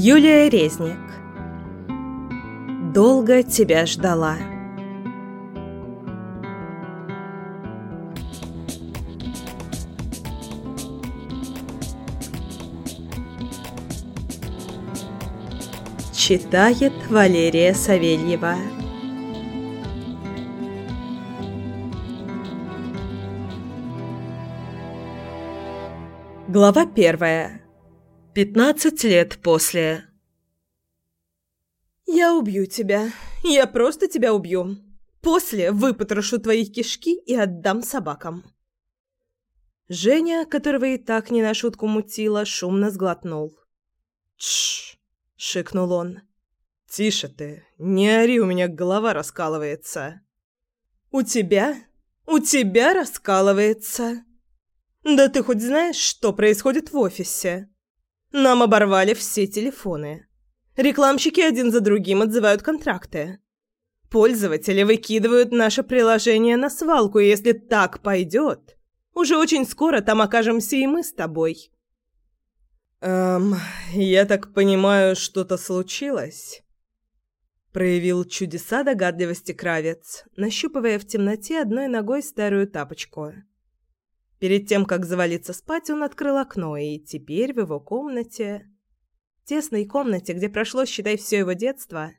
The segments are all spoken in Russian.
Юлия Резник Долго тебя ждала. Читает Валерия Савельева Глава первая. Пятнадцать лет после. «Я убью тебя. Я просто тебя убью. После выпотрошу твои кишки и отдам собакам». Женя, которого и так не на шутку мутило, шумно сглотнул. «Тш!» — шикнул он. «Тише ты, не ори, у меня голова раскалывается». «У тебя? У тебя раскалывается?» «Да ты хоть знаешь, что происходит в офисе? Нам оборвали все телефоны. Рекламщики один за другим отзывают контракты. Пользователи выкидывают наше приложение на свалку, и если так пойдет, уже очень скоро там окажемся и мы с тобой». «Эм, я так понимаю, что-то случилось?» Проявил чудеса догадливости Кравец, нащупывая в темноте одной ногой старую тапочку. Перед тем, как завалиться спать, он открыл окно, и теперь в его комнате, тесной комнате, где прошло, считай, все его детство,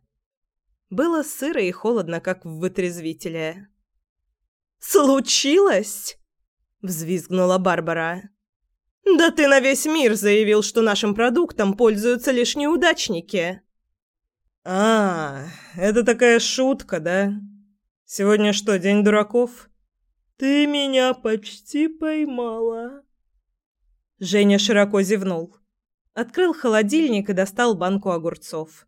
было сыро и холодно, как в вытрезвителе. «Случилось?» — взвизгнула Барбара. «Да ты на весь мир заявил, что нашим продуктом пользуются лишь неудачники!» «А, это такая шутка, да? Сегодня что, день дураков?» «Ты меня почти поймала!» Женя широко зевнул. Открыл холодильник и достал банку огурцов.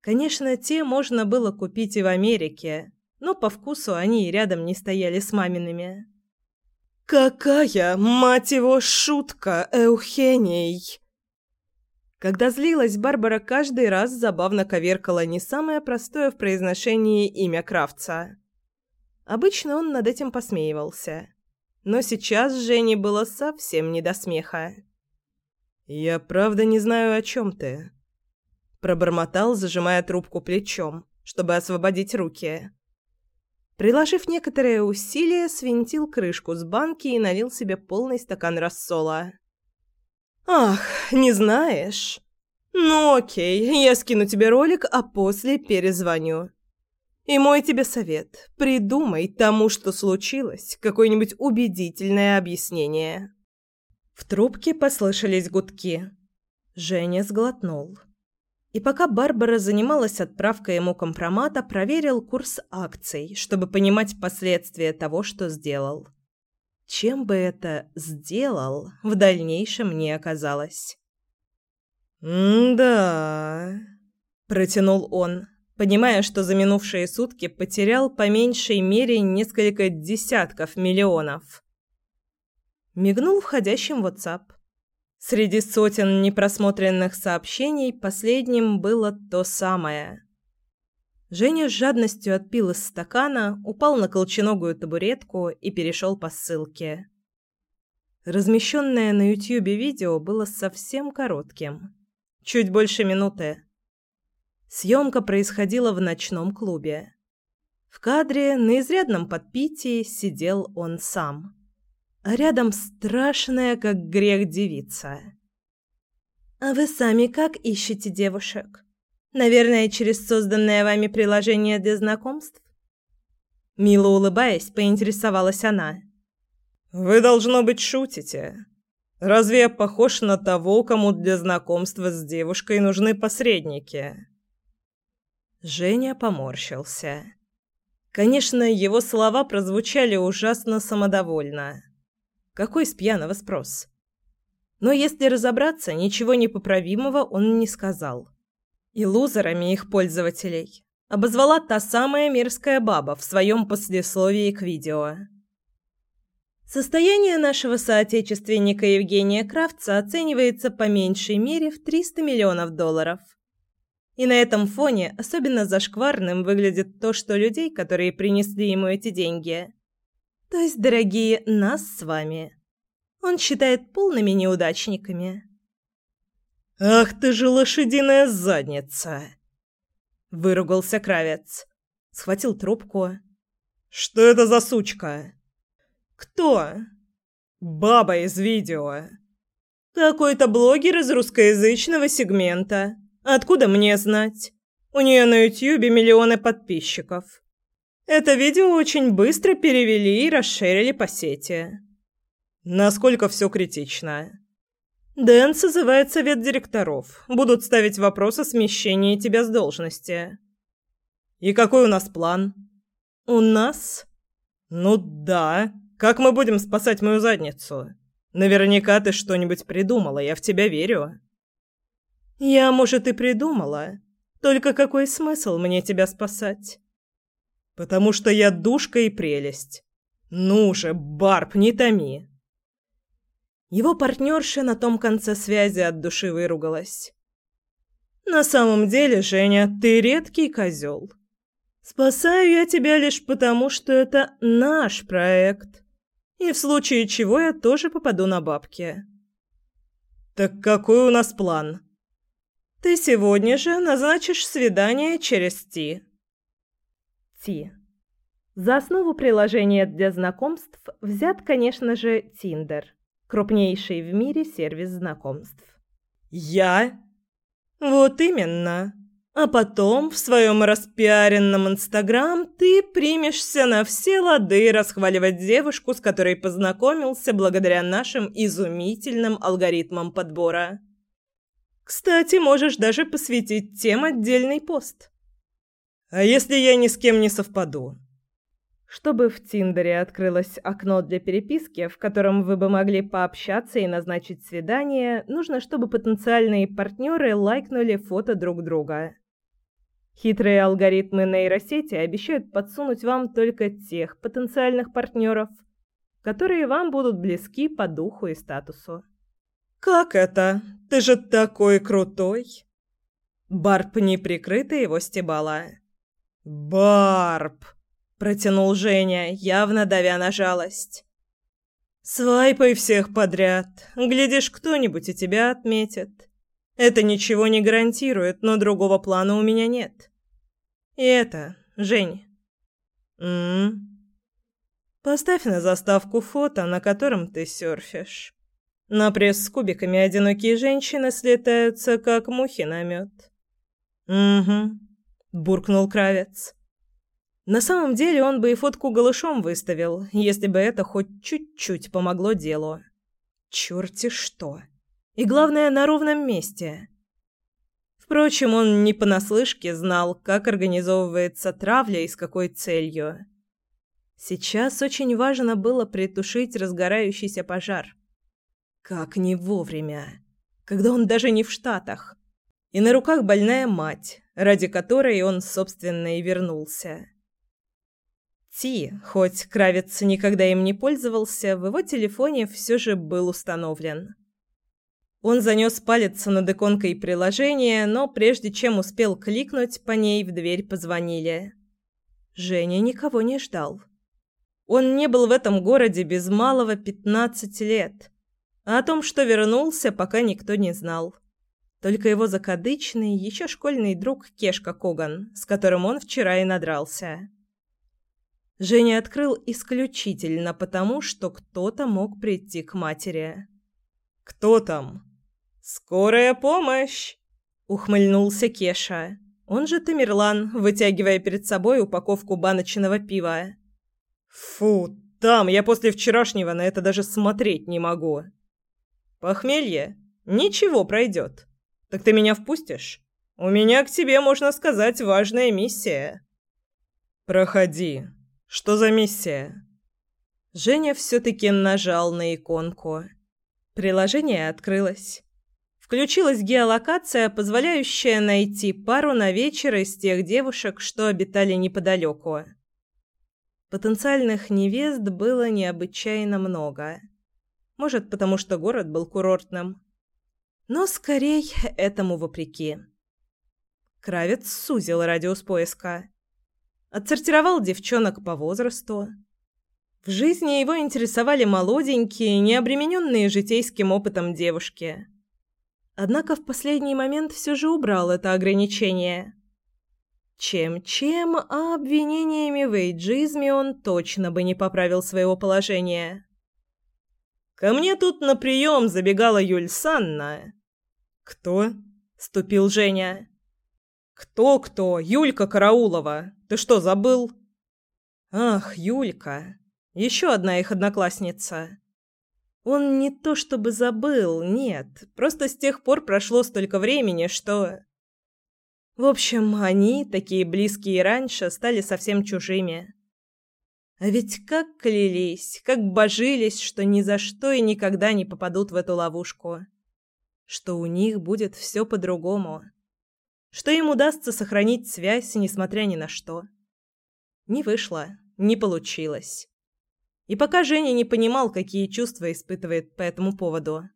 Конечно, те можно было купить и в Америке, но по вкусу они и рядом не стояли с мамиными. «Какая, мать его, шутка, Эухений!» Когда злилась, Барбара каждый раз забавно коверкала не самое простое в произношении имя Кравца. Обычно он над этим посмеивался. Но сейчас Жене было совсем не до смеха. «Я правда не знаю, о чем ты», — пробормотал, зажимая трубку плечом, чтобы освободить руки. Приложив некоторое усилие, свинтил крышку с банки и налил себе полный стакан рассола. «Ах, не знаешь? Ну окей, я скину тебе ролик, а после перезвоню. И мой тебе совет – придумай тому, что случилось, какое-нибудь убедительное объяснение». В трубке послышались гудки. Женя сглотнул. И пока Барбара занималась отправкой ему компромата, проверил курс акций, чтобы понимать последствия того, что сделал. Чем бы это «сделал» в дальнейшем не оказалось. «М-да», – протянул он понимая, что за минувшие сутки потерял по меньшей мере несколько десятков миллионов. Мигнул входящим WhatsApp. Среди сотен непросмотренных сообщений последним было то самое. Женя с жадностью отпил из стакана, упал на колченогую табуретку и перешел по ссылке. Размещенное на YouTube видео было совсем коротким. Чуть больше минуты. Съемка происходила в ночном клубе. В кадре на изрядном подпитии сидел он сам. А рядом страшная, как грех, девица. «А вы сами как ищете девушек? Наверное, через созданное вами приложение для знакомств?» Мило улыбаясь, поинтересовалась она. «Вы, должно быть, шутите. Разве я похож на того, кому для знакомства с девушкой нужны посредники?» Женя поморщился. Конечно, его слова прозвучали ужасно самодовольно. Какой с пьяного спрос? Но если разобраться, ничего непоправимого он не сказал. И лузерами их пользователей обозвала та самая мерзкая баба в своем послесловии к видео. Состояние нашего соотечественника Евгения Кравца оценивается по меньшей мере в 300 миллионов долларов. И на этом фоне особенно зашкварным выглядит то, что людей, которые принесли ему эти деньги, то есть, дорогие, нас с вами, он считает полными неудачниками. Ах ты же лошадиная задница!» Выругался Кравец. Схватил трубку. «Что это за сучка?» «Кто?» «Баба из видео». «Какой-то блогер из русскоязычного сегмента. Откуда мне знать? У нее на Ютьюбе миллионы подписчиков. Это видео очень быстро перевели и расширили по сети». «Насколько все критично?» Дэн созывает совет директоров. Будут ставить вопрос о смещении тебя с должности. И какой у нас план? У нас? Ну да. Как мы будем спасать мою задницу? Наверняка ты что-нибудь придумала, я в тебя верю. Я, может, и придумала. Только какой смысл мне тебя спасать? Потому что я душка и прелесть. Ну же, Барб, не томи. Его партнерша на том конце связи от души выругалась. «На самом деле, Женя, ты редкий козел. Спасаю я тебя лишь потому, что это наш проект, и в случае чего я тоже попаду на бабки». «Так какой у нас план?» «Ты сегодня же назначишь свидание через Ти». Ти. За основу приложения для знакомств взят, конечно же, Тиндер крупнейший в мире сервис знакомств. «Я?» «Вот именно. А потом в своем распиаренном Инстаграм ты примешься на все лады расхваливать девушку, с которой познакомился благодаря нашим изумительным алгоритмам подбора. Кстати, можешь даже посвятить тем отдельный пост». «А если я ни с кем не совпаду?» Чтобы в Тиндере открылось окно для переписки, в котором вы бы могли пообщаться и назначить свидание, нужно, чтобы потенциальные партнеры лайкнули фото друг друга. Хитрые алгоритмы нейросети обещают подсунуть вам только тех потенциальных партнеров, которые вам будут близки по духу и статусу. «Как это? Ты же такой крутой!» Барб неприкрыто его стебала. «Барб!» протянул Женя, явно давя на жалость. Свайпай всех подряд. Глядишь, кто-нибудь и тебя отметит. Это ничего не гарантирует, но другого плана у меня нет. И это, Жень. М, Поставь на заставку фото, на котором ты серфишь. На пресс с кубиками одинокие женщины слетаются, как мухи на мед. Угу, буркнул Кравец. На самом деле он бы и фотку голышом выставил, если бы это хоть чуть-чуть помогло делу. Чёрти что. И главное, на ровном месте. Впрочем, он не понаслышке знал, как организовывается травля и с какой целью. Сейчас очень важно было притушить разгорающийся пожар. Как не вовремя. Когда он даже не в Штатах. И на руках больная мать, ради которой он, собственно, и вернулся. Ти, хоть Кравец никогда им не пользовался, в его телефоне все же был установлен. Он занес палец над иконкой приложения, но прежде чем успел кликнуть, по ней в дверь позвонили. Женя никого не ждал. Он не был в этом городе без малого пятнадцать лет. А о том, что вернулся, пока никто не знал. Только его закадычный, еще школьный друг Кешка Коган, с которым он вчера и надрался. Женя открыл исключительно потому, что кто-то мог прийти к матери. «Кто там?» «Скорая помощь!» — ухмыльнулся Кеша. Он же Тамерлан, вытягивая перед собой упаковку баночного пива. «Фу, там, я после вчерашнего на это даже смотреть не могу!» «Похмелье? Ничего, пройдет. Так ты меня впустишь? У меня к тебе, можно сказать, важная миссия». «Проходи», что за миссия? Женя все-таки нажал на иконку. Приложение открылось. Включилась геолокация, позволяющая найти пару на вечер из тех девушек, что обитали неподалеку. Потенциальных невест было необычайно много. Может, потому что город был курортным. Но, скорее, этому вопреки. Кравец сузил радиус поиска. Отсортировал девчонок по возрасту. В жизни его интересовали молоденькие, не обремененные житейским опытом девушки. Однако в последний момент все же убрал это ограничение. Чем-чем, а обвинениями в эйджизме он точно бы не поправил своего положения. «Ко мне тут на прием забегала Юль Санна». «Кто?» — ступил Женя. «Кто-кто? Юлька Караулова. Ты что, забыл?» «Ах, Юлька. Еще одна их одноклассница». Он не то чтобы забыл, нет, просто с тех пор прошло столько времени, что... В общем, они, такие близкие раньше, стали совсем чужими. А ведь как клялись, как божились, что ни за что и никогда не попадут в эту ловушку. Что у них будет все по-другому. Что им удастся сохранить связь, несмотря ни на что. Не вышло, не получилось. И пока Женя не понимал, какие чувства испытывает по этому поводу.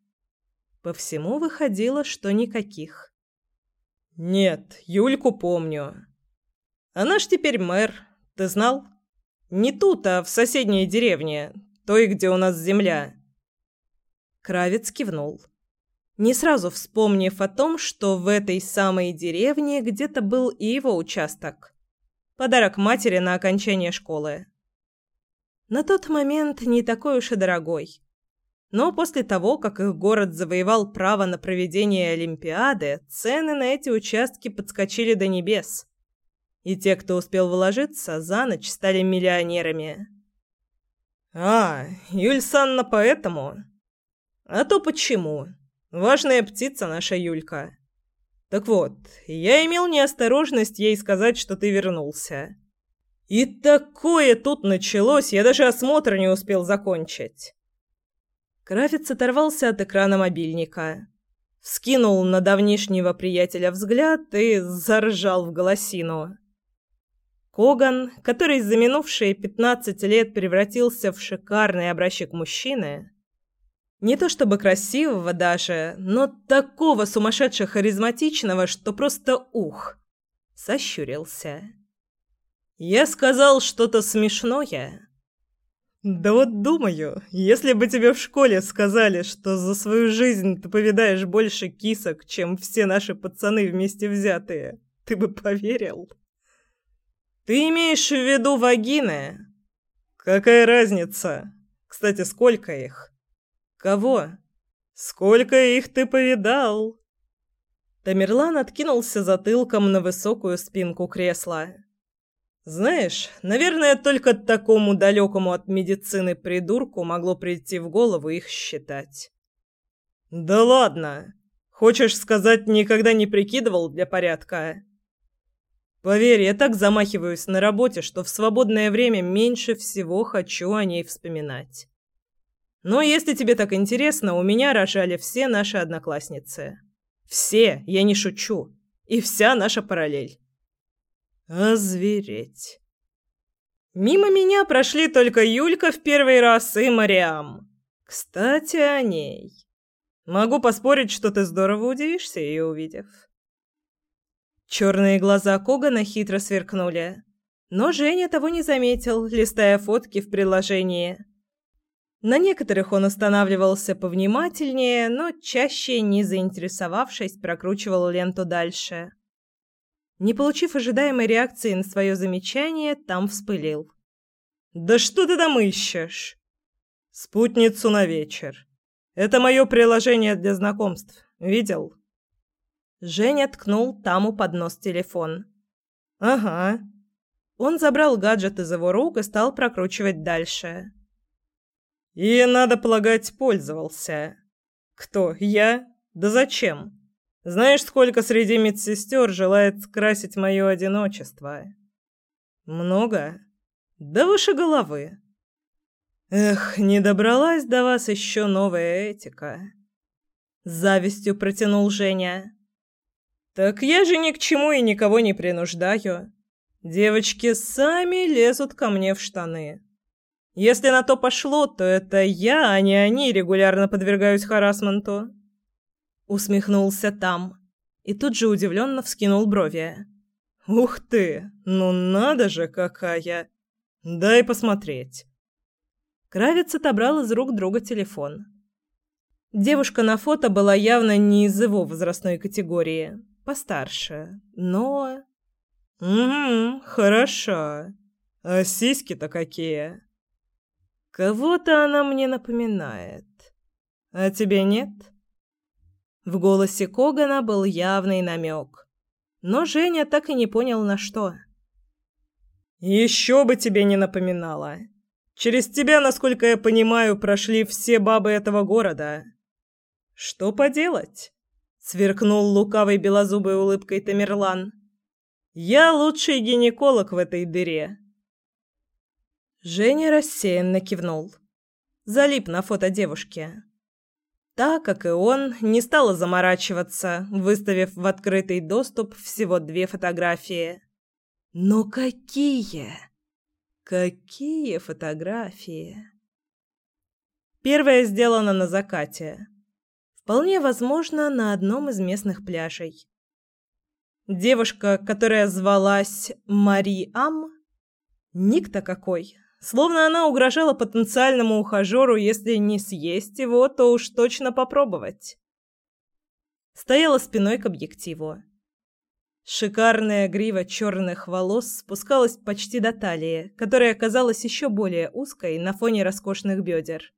По всему выходило, что никаких. Нет, Юльку помню. Она ж теперь мэр, ты знал? Не тут, а в соседней деревне, той, где у нас земля. Кравец кивнул. Не сразу вспомнив о том, что в этой самой деревне где-то был и его участок. Подарок матери на окончание школы. На тот момент не такой уж и дорогой. Но после того, как их город завоевал право на проведение Олимпиады, цены на эти участки подскочили до небес. И те, кто успел вложиться, за ночь стали миллионерами. «А, Юль Санна поэтому?» «А то почему? Важная птица наша Юлька. Так вот, я имел неосторожность ей сказать, что ты вернулся. И такое тут началось, я даже осмотр не успел закончить». Кравец оторвался от экрана мобильника, вскинул на давнишнего приятеля взгляд и заржал в голосину. Коган, который за минувшие пятнадцать лет превратился в шикарный образчик мужчины, не то чтобы красивого даже, но такого сумасшедше харизматичного, что просто ух, сощурился. «Я сказал что-то смешное?» Да вот думаю, если бы тебе в школе сказали, что за свою жизнь ты повидаешь больше кисок, чем все наши пацаны вместе взятые, ты бы поверил? Ты имеешь в виду вагины? Какая разница? Кстати, сколько их? Кого? Сколько их ты повидал? Тамерлан откинулся затылком на высокую спинку кресла. Знаешь, наверное, только такому далекому от медицины придурку могло прийти в голову их считать. Да ладно. Хочешь сказать, никогда не прикидывал для порядка? Поверь, я так замахиваюсь на работе, что в свободное время меньше всего хочу о ней вспоминать. Но если тебе так интересно, у меня рожали все наши одноклассницы. Все, я не шучу. И вся наша параллель. Озвереть. Мимо меня прошли только Юлька в первый раз и Мариам. Кстати, о ней. Могу поспорить, что ты здорово удивишься ее увидев. Черные глаза Когана хитро сверкнули. Но Женя того не заметил, листая фотки в приложении. На некоторых он останавливался повнимательнее, но чаще, не заинтересовавшись, прокручивал ленту дальше. Не получив ожидаемой реакции на свое замечание, там вспылил. «Да что ты там ищешь?» «Спутницу на вечер. Это мое приложение для знакомств. Видел?» Женя ткнул там у поднос телефон. «Ага». Он забрал гаджет из его рук и стал прокручивать дальше. «И, надо полагать, пользовался. Кто, я? Да зачем?» Знаешь, сколько среди медсестер желает скрасить мое одиночество? Много? Да выше головы. Эх, не добралась до вас еще новая этика. С завистью протянул Женя. Так я же ни к чему и никого не принуждаю. Девочки сами лезут ко мне в штаны. Если на то пошло, то это я, а не они регулярно подвергаюсь харассменту усмехнулся там и тут же удивленно вскинул брови. Ух ты, ну надо же какая. Дай посмотреть. Кравец отобрал из рук друга телефон. Девушка на фото была явно не из его возрастной категории, постарше, но... «Угу, хорошо. А сиськи-то какие?» «Кого-то она мне напоминает. А тебе нет?» В голосе Когана был явный намек. Но Женя так и не понял, на что. «Еще бы тебе не напоминала. Через тебя, насколько я понимаю, прошли все бабы этого города. Что поделать?» Сверкнул лукавой белозубой улыбкой Тамерлан. «Я лучший гинеколог в этой дыре». Женя рассеянно кивнул. Залип на фото девушки. Та, как и он, не стала заморачиваться, выставив в открытый доступ всего две фотографии. Но какие? Какие фотографии? Первая сделана на закате. Вполне возможно, на одном из местных пляжей. Девушка, которая звалась Мари Ам, ник-то какой, словно она угрожала потенциальному ухажеру, если не съесть его, то уж точно попробовать. Стояла спиной к объективу. Шикарная грива черных волос спускалась почти до талии, которая казалась еще более узкой на фоне роскошных бедер.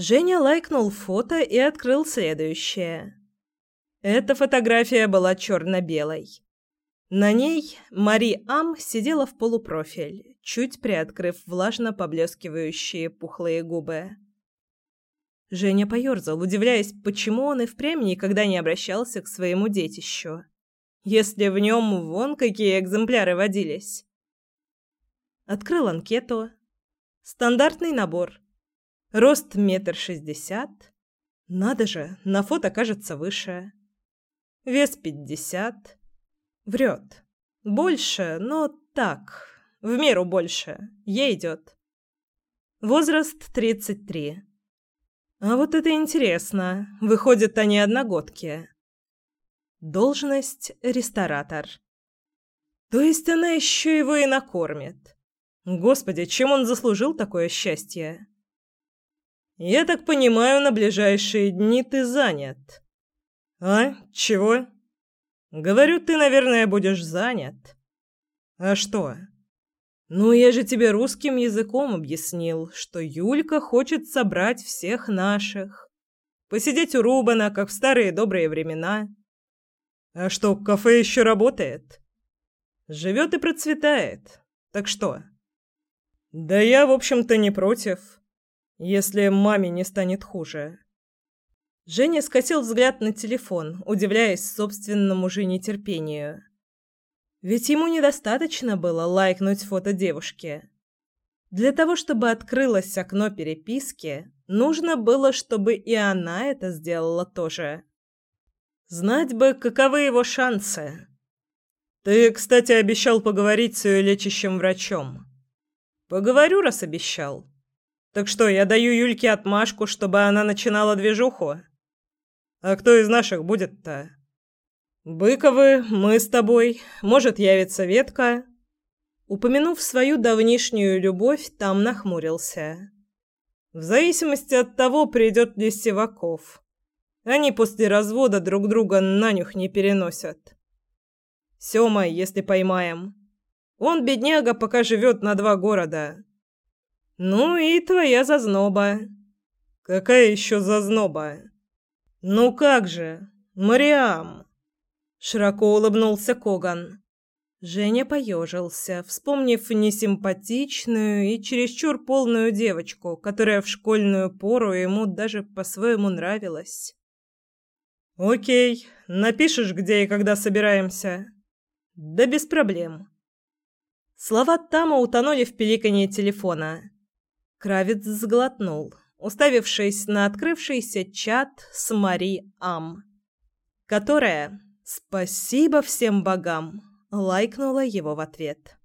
Женя лайкнул фото и открыл следующее. Эта фотография была черно-белой. На ней Мари Ам сидела в полупрофиль, чуть приоткрыв влажно поблескивающие пухлые губы. Женя поерзал, удивляясь, почему он и впрямь никогда не обращался к своему детищу, если в нем вон какие экземпляры водились. Открыл анкету. Стандартный набор. Рост метр шестьдесят. Надо же, на фото кажется выше. Вес пятьдесят. Врет. Больше, но так, в меру больше. Ей идет. Возраст тридцать три. А вот это интересно. Выходят они одногодки. Должность ресторатор. То есть она еще его и накормит. Господи, чем он заслужил такое счастье? Я так понимаю, на ближайшие дни ты занят. А? Чего? Говорю, ты, наверное, будешь занят. А что? Ну, я же тебе русским языком объяснил, что Юлька хочет собрать всех наших. Посидеть у Рубана, как в старые добрые времена. А что, кафе еще работает? Живет и процветает. Так что? Да я, в общем-то, не против если маме не станет хуже. Женя скосил взгляд на телефон, удивляясь собственному же нетерпению. Ведь ему недостаточно было лайкнуть фото девушки. Для того, чтобы открылось окно переписки, нужно было, чтобы и она это сделала тоже. Знать бы, каковы его шансы. Ты, кстати, обещал поговорить с ее лечащим врачом. Поговорю, раз обещал. Так что, я даю Юльке отмашку, чтобы она начинала движуху? А кто из наших будет-то? Быковы, мы с тобой, может, явится ветка. Упомянув свою давнишнюю любовь, там нахмурился. В зависимости от того, придет ли Сиваков. Они после развода друг друга на нюх не переносят. Сёма, если поймаем. Он, бедняга, пока живет на два города. Ну и твоя зазноба. Какая еще зазноба? Ну как же, Мариам. Широко улыбнулся Коган. Женя поежился, вспомнив несимпатичную и чересчур полную девочку, которая в школьную пору ему даже по-своему нравилась. «Окей, напишешь, где и когда собираемся?» «Да без проблем». Слова Тама утонули в пиликанье телефона. Кравец сглотнул, уставившись на открывшийся чат с Мари Ам, которая, спасибо всем богам, лайкнула его в ответ.